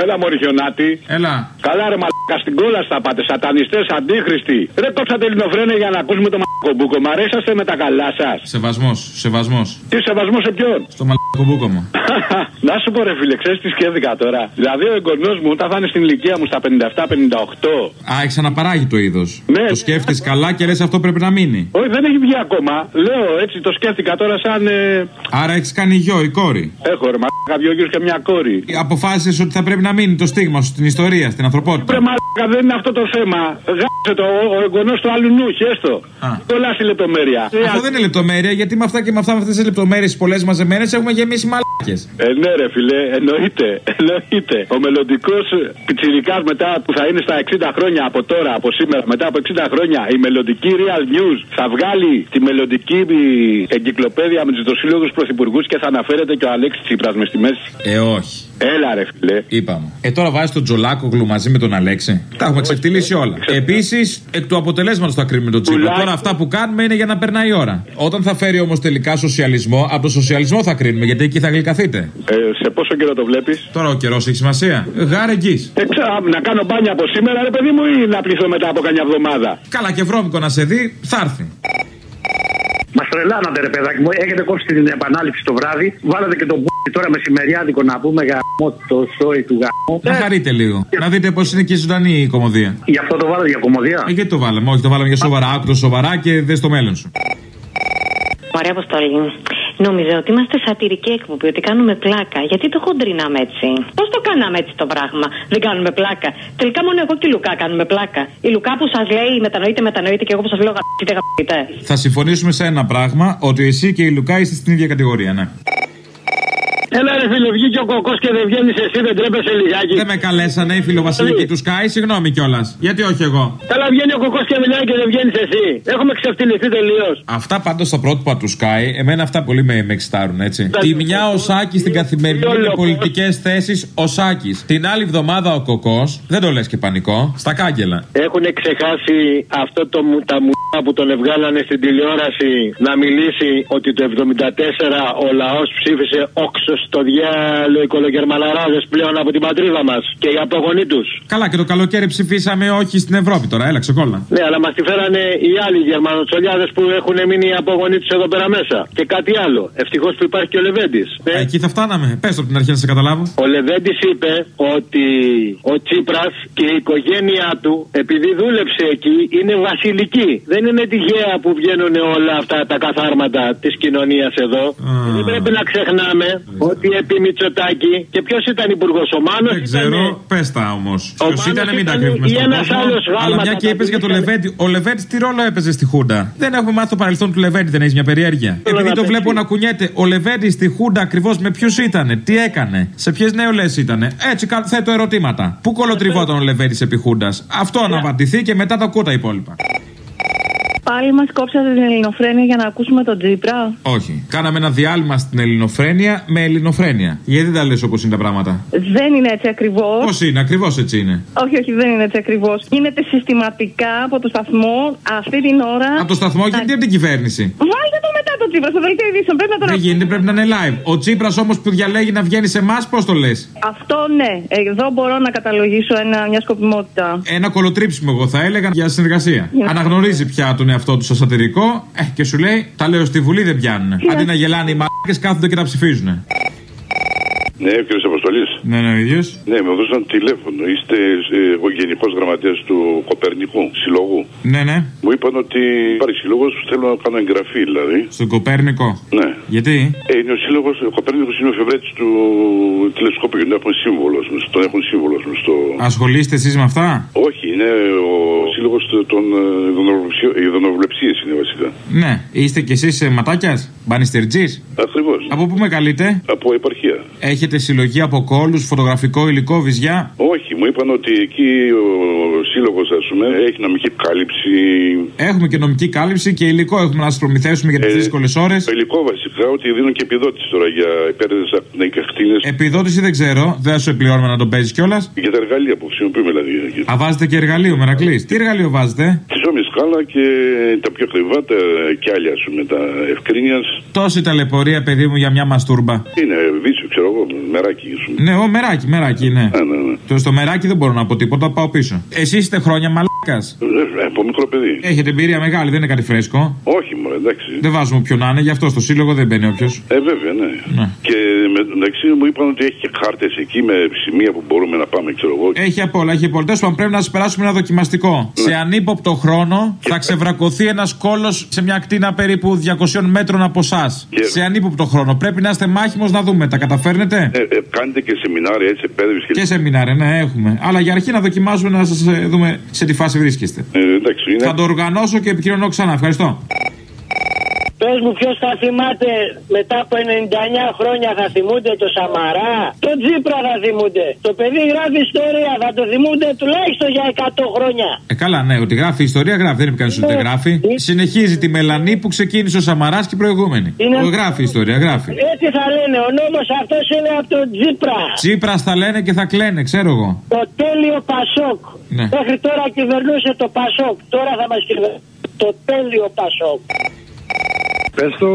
Έλα, Μωριχιονάτη. Έλα. Καλά, ρε μαλάκα στην κόλα θα πάτε. Σατανιστές, αντίχρηστοι. Δεν κόψατε ελληνοφρένε για να ακούσουμε το μαλακομπούκο. Μ' αρέσαστε με τα καλά σας. Σεβασμός, σεβασμός. Τι σεβασμός σε ποιον; Στο μαλακομπούκο μου. να σου πω, ρε φίλε, ξέρεις τι σκέφτηκα τώρα; Δηλαδή, ο εγγονός μου, όταν θα είναι στην ηλικία μου στα 57-58. Α, έχεις αναπαράγει το είδος. Ναι. Το σκέφτεσαι καλά και λες αυτό πρέπει να μείνει. Όχι, δεν έχει βγει ακόμα. Λέω έτσι, το σκέφτηκα τώρα σαν. Ε... Άρα έχεις κάνει γιο ή κόρη. Έχω ρε μαλάκα, δύο γιο και μια κόρη. Αποφάσισες ότι θα πρέπει να μείνει το στίγμα σου στην ιστορία, στην ανθρωπότητα. Ρε μαλάκα, δεν είναι αυτό το θέμα. Γάψε το, ο, ο εγγονός του άλλου νου, χέστο. Κολλάς η λεπτομέρεια. Αυτό δεν είναι λεπτομέρεια, γιατί με αυτά και με αυτά με αυτές τις λεπτομέρειες πολλές μαζεμένες έχουμε γεμίσει μαλάκες. Ε, ναι, ρε φιλέ, εννοείται. εννοείται. Ο μελλοντικός πιτσιρικάς μετά που θα είναι στα 60 χρόνια από τώρα, από σήμερα, μετά από 60 χρόνια, η μελλοντική Real News θα βγάλει τη μελλοντική εγκυκλοπαίδεια με τους δοσύλλογου πρωθυπουργούς και θα αναφέρεται και ο Αλέξης Τσίπρας μες στη μέση. Ε, όχι. Έλα, ρε φιλέ. Είπαμε. Ε, τώρα βάζεις τον Τζολάκογλου μαζί με τον Αλέξη. Τα έχουμε ξεφτυλίσει όλα. Επίσης, εκ του αποτελέσματος θα κρίνουμε τον Τσίπρα. Τώρα αυτά που κάνουμε είναι για να περνάει η ώρα. Όταν θα φέρει όμως τελικά σοσιαλισμό, από το σοσιαλισμό θα κρίνουμε, γιατί εκεί θα γλυκαθείτε. Ε, σε πόσο καιρό το βλέπεις; Τώρα ο καιρός έχει σημασία. Γάρε εγγύ. Ε, να κάνω μπάνια από σήμερα, ρε παιδί μου, ή να πληθώ μετά από καμιά εβδομάδα; Καλά και βρώμικο να σε δει, θα έρθει. Μας τρελάνατε ρε παιδάκι μου, έχετε κόψει την επανάληψη το βράδυ. Βάλατε και τον μπουκι τώρα μεσημεριάδικο να πούμε γαμό το σόι του γαμού. Να χαρείτε λίγο. Να δείτε πώς είναι και ζωντανή η κομμωδία. Γι' αυτό το βάλατε για κομμωδία; Ε, γιατί το βάλαμε, όχι το βάλαμε για σοβαρά. Άκου σοβαρά και δες στο μέλλον σου. Ωραία αποστολή. Νόμιζα ότι είμαστε σατυρική εκπομπή, ότι κάνουμε πλάκα. Γιατί το χοντρινάμε έτσι. Πώ το κάναμε έτσι το πράγμα. Δεν κάνουμε πλάκα. Τελικά μόνο εγώ και η Λουκά κάνουμε πλάκα. Η Λουκά που σα λέει μετανοείτε, μετανοείτε και εγώ που σα λέω γαμπείτε, γαμπείτε. Θα συμφωνήσουμε σε ένα πράγμα, ότι εσύ και η Λουκά είστε στην ίδια κατηγορία, ναι. Έλα ρε φίλε, βγήκε ο κοκός και δεν βγαίνεις εσύ, δεν τρέπεσαι λιγάκι. Δεν με καλέσανε οι φιλοβασιλικοί του Σκάι, συγγνώμη κιόλας. Γιατί όχι εγώ; Καλά, βγαίνει ο κοκός και μιλάει και δεν βγαίνεις εσύ. Έχουμε ξεφτυλιστεί τελείως. Αυτά πάντως στα πρότυπα του Σκάι, εμένα αυτά πολύ με, με εξητάρουν έτσι. Τη μια ο Σάκη στην καθημερινή με πολιτικές θέσεις ο Σάκη. Την άλλη εβδομάδα ο κοκός, δεν το λες και πανικό, στα κάγκελα. Έχουν ξεχάσει αυτό το μου, τα μου που τον ευγάλανε στην τηλεόραση να μιλήσει ότι το 74 ο λαός ψήφισε όξος στο διάλογο οι κολογερμαλαράδε πλέον από την πατρίδα μας και οι απογονοί τους. Καλά, και το καλοκαίρι ψηφίσαμε όχι στην Ευρώπη τώρα, έλα ξεκόλα. Ναι, αλλά μας τη φέρανε οι άλλοι Γερμανοτσολιάδες που έχουν μείνει οι απογονοί τους εδώ πέρα μέσα. Και κάτι άλλο. Ευτυχώς που υπάρχει και ο Λεβέντης. Ναι. Εκεί θα φτάναμε. Πες το από την αρχή να σε καταλάβω. Ο Λεβέντης είπε ότι ο Τσίπρας και η οικογένειά του, επειδή δούλεψε εκεί, είναι βασιλική. Δεν είναι τυχαία που βγαίνουν όλα αυτά τα καθάρματα της κοινωνίας εδώ. Δεν πρέπει να ξεχνάμε ότι επί Μητσοτάκη και ποιος ήταν υπουργός ο Μάνος. Δεν ξέρω, πες τα όμως. Ποιος ήταν, μην τα κρύβουμε στον κόσμο. Αλλά μια και είπες για το Λεβέντι. Ο Λεβέντι τι ρόλο έπαιζε στη Χούντα; Δεν έχουμε μάθει το παρελθόν του Λεβέντι, δεν έχει μια περιέργεια. Επειδή το βλέπω να κουνιέται, ο Λεβέντι στη Χούντα ακριβώς με ποιους ήταν, τι έκανε, σε ποιες νεολαίε ήταν. Έτσι θέτω ερωτήματα. Πού κολοτριβόταν ο Λεβέντι επί Χούντας; Αυτό να απαντηθεί και μετά το κούτα υπόλοιπα. Πάλι μας κόψατε την ελληνοφρένεια για να ακούσουμε τον Τζίπρα; Όχι. Κάναμε ένα διάλειμμα στην ελληνοφρένεια με ελληνοφρένεια. Γιατί δεν τα λες όπως είναι τα πράγματα; Δεν είναι έτσι ακριβώς. Πώς είναι, ακριβώς έτσι είναι; Όχι, όχι, δεν είναι έτσι ακριβώς. Γίνεται συστηματικά από το σταθμό αυτή την ώρα. Από το σταθμό γιατί από την κυβέρνηση; Βάλτε το μετά το Τσίπρα στο δελτίο ειδήσεων. Πρέπει να τον Δεν γίνεται, πρέπει να είναι live. Ο Τσίπρα όμως που διαλέγει να βγαίνει σε εμάς, πώς το λες; Αυτό ναι. Εδώ μπορώ να καταλογίσω ένα, μια σκοπιμότητα. Ένα κολοτρίψιμο, εγώ θα έλεγα, για συνεργασία. Yeah. Αναγνωρίζει πια τον εαυτό του σαν σατυρικό ε, και σου λέει Τα λέω στη Βουλή δεν πιάνουν. Yeah. Αντί να γελάνε οι μαλάκες κάθονται και τα ψηφίζουν. Ναι, κύριος Αποστολής. Ναι, ναι, ο ίδιος. Ναι, με έδωσαν τηλέφωνο. Είστε ε, ο γενικός γραμματέας του Κοπερνικού Συλλόγου. Ναι, ναι. Μου είπαν ότι υπάρχει σύλλογος που θέλω να κάνω εγγραφή, δηλαδή. Στον Κοπέρνικο. Ναι. Γιατί; Ε, είναι ο σύλλογος, ο Κοπέρνικος είναι ο εφευρέτης του τηλεσκόπιου. Τον έχουν σύμβολος, τον έχουν σύμβολος στο. Ασχολείστε εσείς με αυτά; Όχι, είναι ο σύλλογο των ειδωνοβλεψίε είναι βασικά. Ναι. Είστε κι εσείς ματάκιας, μπανιστερτζής; Ακριβώς. Από πού με καλείτε; Από επαρχία. Έχετε συλλογή από κόλους, φωτογραφικό υλικό, βυζιά; Όχι, μου είπαν ότι εκεί ο σύλλογος, ας πούμε, έχει νομική κάλυψη. Έχουμε και νομική κάλυψη και υλικό έχουμε να σα προμηθέσουμε για τις Ε, δύσκολες ώρες. Το υλικό βασικά ότι δίνουν και επιδότηση τώρα για υπέρδε ακτίνε. Επιδότηση δεν ξέρω, δεν θα σου επληρώνουμε να τον παίζεις κιόλας. Για τα εργαλεία που χρησιμοποιούμε δηλαδή. Α, βάζετε και εργαλείο, μερακλής. Τι εργαλείο βάζετε; Τη όμοια σκάλα και τα πιο ακριβά τα και άλλα, ας πούμε, τα ευκρίνεια. Τόση ταλαιπωρία, παιδί μου, για μια μαστούρμπα. Είναι βίτσιο, ξέρω ξέρω εγώ, μεράκι ήσουν. Ναι, ο μεράκι, μεράκι, ναι. Ναι, ναι, ναι. Το στο μεράκι δεν μπορώ να πω τίποτα, πάω πίσω. Εσείς είστε χρόνια μαλάκας. Ε, από μικρό παιδί. Έχετε εμπειρία μεγάλη, δεν είναι κάτι φρέσκο. Όχι, μωρέ, εντάξει. Δεν βάζουμε ποιον να είναι, γι' αυτό στο σύλλογο δεν μπαίνει όποιος. Ε, βέβαια, ναι. Ναι. Και με, εντάξει μου είπαν ότι έχει και χάρτε εκεί με σημεία που μπορούμε να πάμε, ξέρω εγώ. Έχει απ' όλα, έχει απ' όλα. Τέλος πάντων, πρέπει να σας περάσουμε ένα δοκιμαστικό. Σε ανύποπτο χρόνο θα ξεβρακωθεί ένας κόλος σε μια ακτίνα περίπου 200 μέτρων από εσά. Και- Σε ανύποπτο χρόνο. Πρέπει να είστε μάχημος να δούμε. Τα καταφέρνετε; Ε, ε, κάνετε και σεμινάρια έτσι, εκπαίδευση και. Και σεμινάρια, ναι, έχουμε. Αλλά για αρχή να δοκιμάζουμε να σας δούμε σε τι φάση βρίσκεστε. Ε, εντάξει, είναι. Θα το οργανώσω και επικοινωνώ ξανά. Ευχαριστώ. Πες μου, ποιος θα θυμάται μετά από 99 χρόνια θα θυμούνται το Σαμαρά. Το Τζίπρα θα θυμούνται. Το παιδί γράφει ιστορία, θα το θυμούνται τουλάχιστον για 100 χρόνια. Ε, καλά, ναι, ότι γράφει ιστορία, γράφει. Δεν είναι κανείς ότι δεν γράφει. Συνεχίζει τη μελανή που ξεκίνησε ο Σαμαράς και οι προηγούμενοι. Είναι- Ο, Γράφει ιστορία, γράφει. Έτσι θα λένε, ο νόμος αυτός είναι από τον Τζίπρα. Τσίπρα θα λένε και θα κλαίνε, ξέρω εγώ. Το τέλειο Πασόκ. Ναι. Μέχρι τώρα κυβερνούσε το Πασόκ. Τώρα θα μας κυβερνήσει το τέλειο Πασόκ. Πες το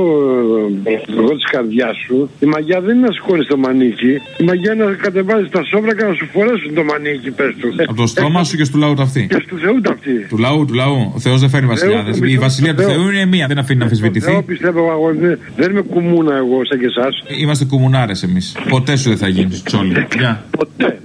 εγώ της καρδιάς σου, η μαγιά δεν είναι να σηκώνεις το μανίκι. Η μαγιά είναι να κατεβάζεις τα σόβρακα να σου φορέσουν το μανίκι, πες του. Από το στόμα σου και στο λαού ταυτί. Και του Θεού ταυτί. Του λαού, του λαού. Ο Θεός δεν φέρνει βασιλιάδε. Θεού, Η βασιλεία του Θεού. Θεού είναι μία, δεν αφήνει να Εγώ αμφισβητηθεί. πιστεύω εγώ, δεν, δεν είμαι κουμούνα εγώ σαν και εσάς. Είμαστε κουμουνάρες εμείς. Ποτέ σου δεν θα γίνεις τσόλι. Γεια. Ποτέ.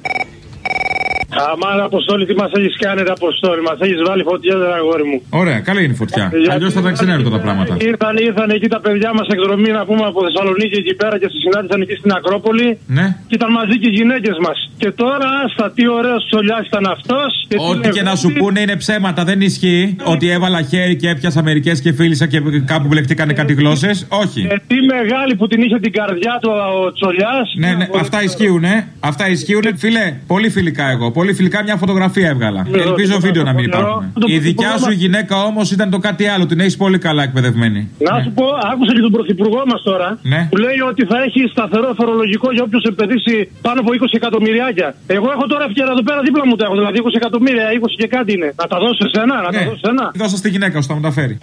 Αμάν, Αποστόλη, τι μας έχεις κάνει, ρε Αποστόλη. Μας έχεις βάλει φωτιά, ρε αγόρι μου. Ωραία, καλή είναι η φωτιά. Αλλιώς θα τα ξενέρω τα πράγματα. Ήρθαν, ήρθαν εκεί τα παιδιά μας εκδρομή να πούμε από Θεσσαλονίκη εκεί πέρα και σε συνάντησαν εκεί στην Ακρόπολη. Ναι. Και ήταν μαζί και οι γυναίκες μας. Και τώρα, στα τι ωραίο τσολιά ήταν αυτός. Ό,τι και να σου πούνε είναι ψέματα, δεν ισχύει. Ότι έβαλα χέρι και έπιασα μερικές και φίλησα και κάπου μπλεχτήκανε κάτι γλώσσες; Όχι. Ε, τι μεγάλη που την είχε την καρδιά του ο Τσολιάς. Ναι, ναι, αυτά ισχύουν, ε. Αυτά ισχύουν. Φίλε, πολύ φιλικά εγώ. Πολύ φιλικά μια φωτογραφία έβγαλα. Ναι, Ελπίζω το- βίντεο να μην το- υπάρχουν. το- Η το- δικιά το- σου γυναίκα όμως ήταν το κάτι άλλο. Την έχεις πολύ καλά εκπαιδευμένη. Να σου πω, άκουσα και τον πρωθυπουργό μας τώρα Ναι. που λέει ότι θα έχει σταθερό φορολογικό για όποιο επενδύσει πάνω από 20 εκατομμυριάκια. Εγώ έχω τώρα ευκαιρία εδώ πέρα δίπλα μου τα έχω, δηλαδή 20 εκατομμύρια, 20 και κάτι είναι. Να τα δώσω σε ένα, να τα Ναι. δώσω σε ένα. Δώσα στη γυναίκα σου, θα μου τα φέρει.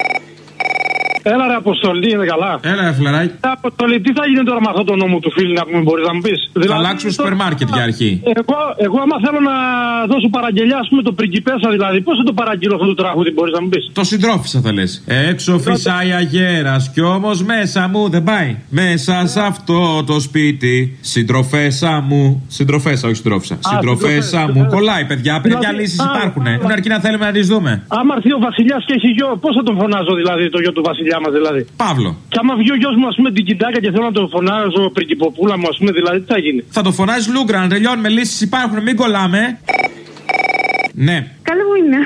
Έλα ρε Αποστολή, είναι καλά. Έλα, ρε φιλαράκι. Αποστολή, τι θα γίνει τώρα με αυτό το νόμο του φίλου, να πούμε, μπορείς να μου πεις; Θα αλλάξουμε σούπερ μάρκετ για αρχή. Εγώ, εγώ, άμα θέλω να δώσω παραγγελιά, ας πούμε, το πριγκιπέσα δηλαδή, πώς θα το παραγγείλω αυτό το τραγούδι, μπορείς να μου πεις; Το συντρόφισα θα λες. Έξω φυσάει αγέρας κι όμως μέσα μου δεν πάει. Μέσα σε αυτό το σπίτι, συντροφέσα μου. Συντροφέσα, όχι συντρόφισα. Συντροφέσα συντροφέσα. μου. Κολλάει, παιδιά. Παιδιά Δηλαδή, λύσεις α, υπάρχουν. α, Είναι αρκεί να θέλουμε να τις δούμε. Άμα έρθει ο Βασιλιάς και έχει γιο, πώς θα τον φωνάζω δηλαδή, το γιο του Βασιλιά μας δηλαδή. Παύλο. Και άμα βγει ο γιος μου, ας πούμε, την κοιτάκα και θέλω να τον φωνάζω πριγκιποπούλα μου, ας πούμε, δηλαδή, τι θα γίνει; Θα το φωνάζει Λούγκρα, να τελειώνουμε. Λύσεις υπάρχουν, μην κολλάμε. Ναι. Καλό μήνα.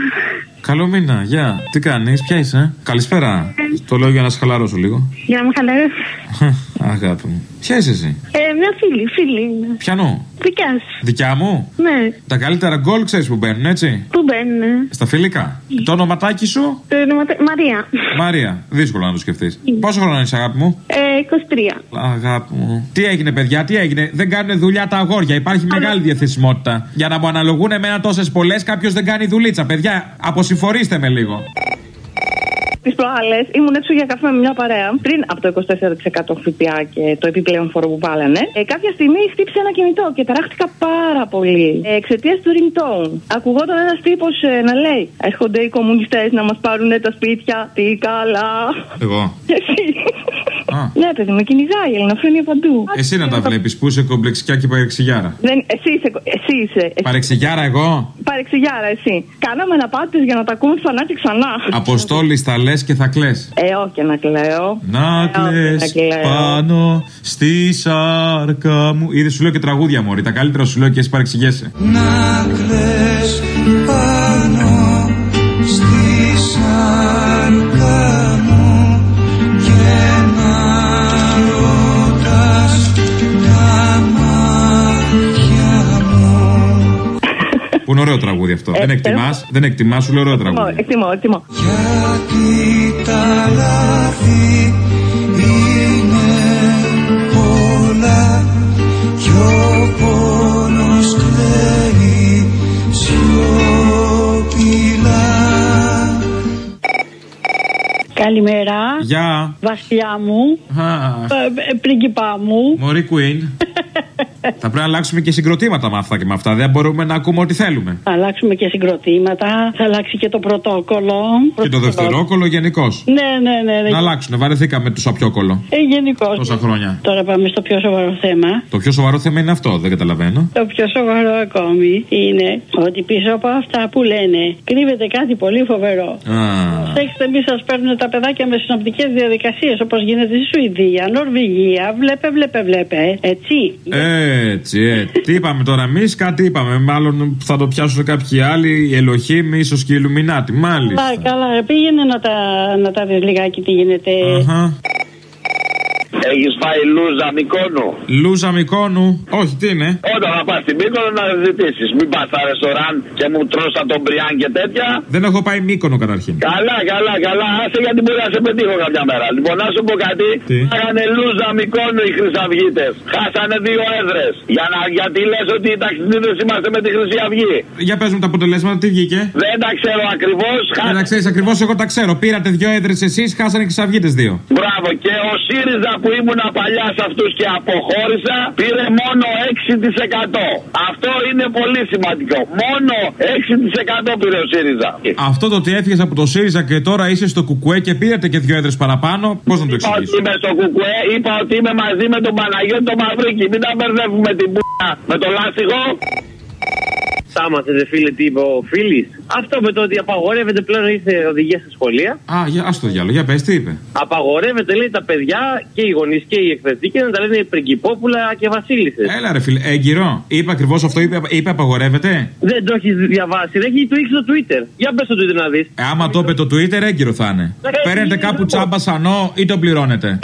Καλό μήνα, γεια. Τι κάνεις, ποια είσαι. Καλησπέρα. Το λέω για να σε χαλαρώσω λίγο. Για να με χαλαρώσεις. Αγάπη μου. Ποια είσαι εσύ; Ε, μια φίλη, φίλη είναι. Πιανού; Δικιά σου. Δικιά μου; Ναι. Τα καλύτερα γκολ ξέρεις που μπαίνουν, έτσι; Πού μπαίνουν. Στα φιλικά. Το ονοματάκι σου; Το όνομα του- Μαρία. Μαρία. Δύσκολο να το σκεφτείς. Πόσο χρόνο είσαι, αγάπη μου; Ε, 23. Αγάπη μου. Τι έγινε, παιδιά, τι έγινε; Δεν κάνουν δουλειά τα αγόρια. Υπάρχει μεγάλη διαθεσιμότητα. Για να μου αναλογούν εμένα τόσες πολλές, κάποιος δεν κάνει δουλίτσα. Παιδιά, αποσυμφορήστε με λίγο. Τις προάλλες ήμουν έξω για καφέ με μια παρέα πριν από το 24% ΦΠΑ και το επιπλέον φόρο που βάλανε. Ε, κάποια στιγμή χτύπησε ένα κινητό και ταράχτηκα πάρα πολύ ε, εξαιτίας του ringtone. Ακουγόταν ένας τύπος να λέει: Έρχονται οι κομμουνιστές να μας πάρουν τα σπίτια. Τι καλά. Εγώ. Εσύ. Α. Ναι, παιδί, με κυνηγάει η ελληνοφρένεια παντού. Εσύ να τα βλέπεις που είσαι κομπλεξικιά και παρεξηγιάρα. Δεν, εσύ είσαι. Εσύ είσαι. Εσύ. Παρεξηγιάρα εγώ; Παρεξηγιάρα, εσύ. Κάναμε αναπάτε για να τα ακούμε ξανά και ξανά. Αποστόλης θα λες και θα κλε. Ε, όχι να κλαίω. Να Ε, κλε όχι να κλαίω. πάνω στη σάρκα μου. Είδες σου λέω και τραγούδια μωρή. Τα καλύτερα σου λέω και εσύ παρεξηγέσαι. Να κλαις πάνω δεν εκτιμάς, δεν εκτιμάς, σου λέω ωραίο Εκτιμώ, τραγούδι. εκτιμώ, εκτιμώ. γιατί τα λάθη είναι πολλά κι ο πόνος κλαίει σιωπηλά Καλημέρα. Γεια. Βασιλιά μου. Α, Ε, ε, πρίγκιπά μου. Μωρή Queen. Θα πρέπει να αλλάξουμε και συγκροτήματα με αυτά και με αυτά. Δεν μπορούμε να ακούμε ό,τι θέλουμε. Θα αλλάξουμε και συγκροτήματα, θα αλλάξει και το πρωτόκολλο. Και το δευτερόκολλο γενικώς. Ναι, ναι, ναι. ναι. Να αλλάξουν. Βαρεθήκαμε το σαπιόκολλο. Ε, γενικώς. Τόσα χρόνια. Τώρα πάμε στο πιο σοβαρό θέμα. Το πιο σοβαρό θέμα είναι αυτό, δεν καταλαβαίνω. Το πιο σοβαρό ακόμη είναι ότι πίσω από αυτά που λένε κρύβεται κάτι πολύ φοβερό. Α, Προσέξτε, μη σας παίρνουν τα παιδάκια με συνοπτικές διαδικασίες όπως γίνεται στη Σουηδία, Νορβηγία. Βλέπε, βλέπε, βλέπε. Έτσι. Έτσι, ε. Τι είπαμε τώρα εμείς, κάτι είπαμε. Μάλλον θα το πιάσουν κάποιοι άλλοι, η Ελοχήμη, ίσω και η Ιλουμινάτη. Μάλιστα. Καλά, καλά. Πήγαινε να τα, να τα δεις λιγάκι τι γίνεται. Αχα. Έχεις φάει λούζα Μικόνου; Λούζα Μικόνου. Όχι, τι είναι; Όταν θα πας στην Μύκονο να ζητήσεις. Μην πας στα ρεστοράν και μου τρώσα τον Μπριάν και τέτοια. Δεν έχω πάει Μύκονο καταρχήν. Καλά, καλά, καλά. Άσε γιατί μπορεί να σε πετύχω κάποια μέρα. Λοιπόν, να σου πω κάτι. Τι; Έχανε λούζα Μικόνου οι Χρυσαυγίτες. Χάσανε δύο έδρες. Για να, γιατί λες ότι οι ταξιδίδε είμαστε με τη Χρυσή Αυγή; Για πες μου τα αποτελέσματα, τι βγήκε; Δεν τα ξέρω ακριβώς. Δεν τα ξέρεις ακριβώς, εγώ τα ξέρω. Πήρατε δύο έδρες εσείς, χάσανε και σαυγίτε δύο. Μπράβο. Και ο ΣΥΡΙΖΑ που ήμουν παλιά σε αυτούς και αποχώρησα πήρε μόνο 6%. Αυτό είναι πολύ σημαντικό. Μόνο 6% πήρε ο ΣΥΡΙΖΑ. Αυτό το ότι έφυγες από το ΣΥΡΙΖΑ και τώρα είσαι στο Κουκουέ και πήρατε και δύο έδρες παραπάνω, πώς να το Είπα ότι εξηγήσει. είμαι στο κουκουέ, είπα ότι είμαι μαζί με τον Παναγιώτη τον Μαυρίκη. Μην τα μπερδεύουμε την πούνα με το λάστιχο. Σάμασε, δε φίλε, τι είπε ο φίλης. Αυτό με το ότι απαγορεύεται πλέον ήρθε οδηγία στα σχολεία. Α, για, ας το διάλογο, για πες, τι είπε. Απαγορεύεται, λέει, τα παιδιά και οι γονείς και οι εκπαιδευτικοί να τα λένε πριγκυπόπουλα και βασίλισσες. Έλα ρε φίλε, έγκυρο. Είπε ακριβώς αυτό, είπε, είπε απαγορεύεται. Δεν το έχεις διαβάσει, δεν έχει το έχει στο Twitter. Για πες στο Twitter να δεις. Ε, άμα το είπε το Twitter, έγκυρο θα είναι. Παίρνετε κάπου τσάμπα σανό ή το πληρώνετε.